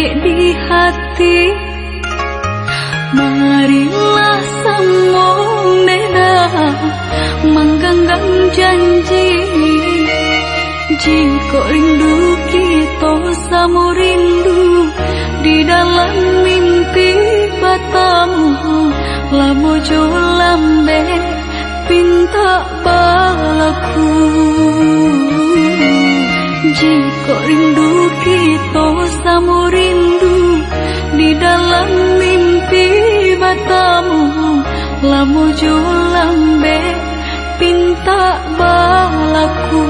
pakai di hati. Marilah semua mena Menggenggam janji. Jika rindu kita sama rindu, Di dalam mimpi batamu Lamo jo lambe, Pinta balaku Jika rindu kita sama rindu Di dalam mimpi batamu Lamu jo lambe pinta balaku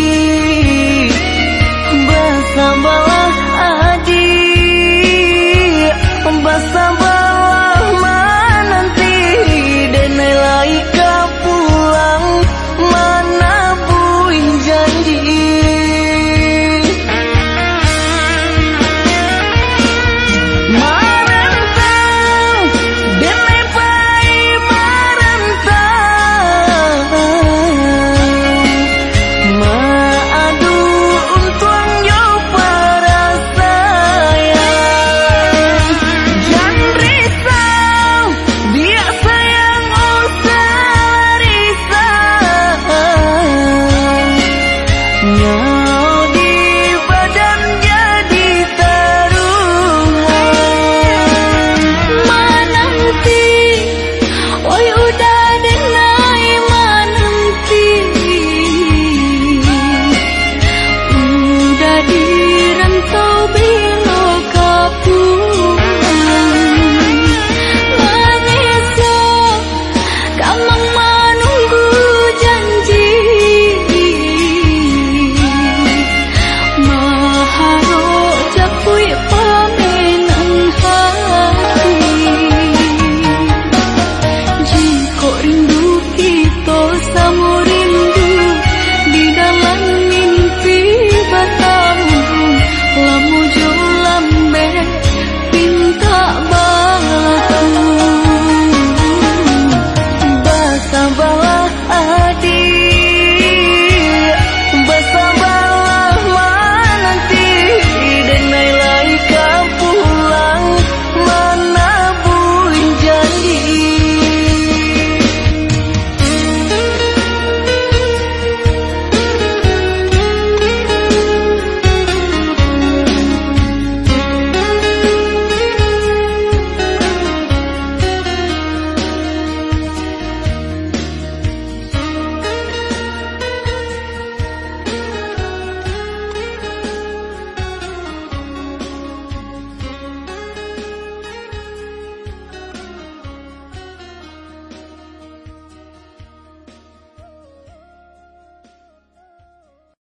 Yeah.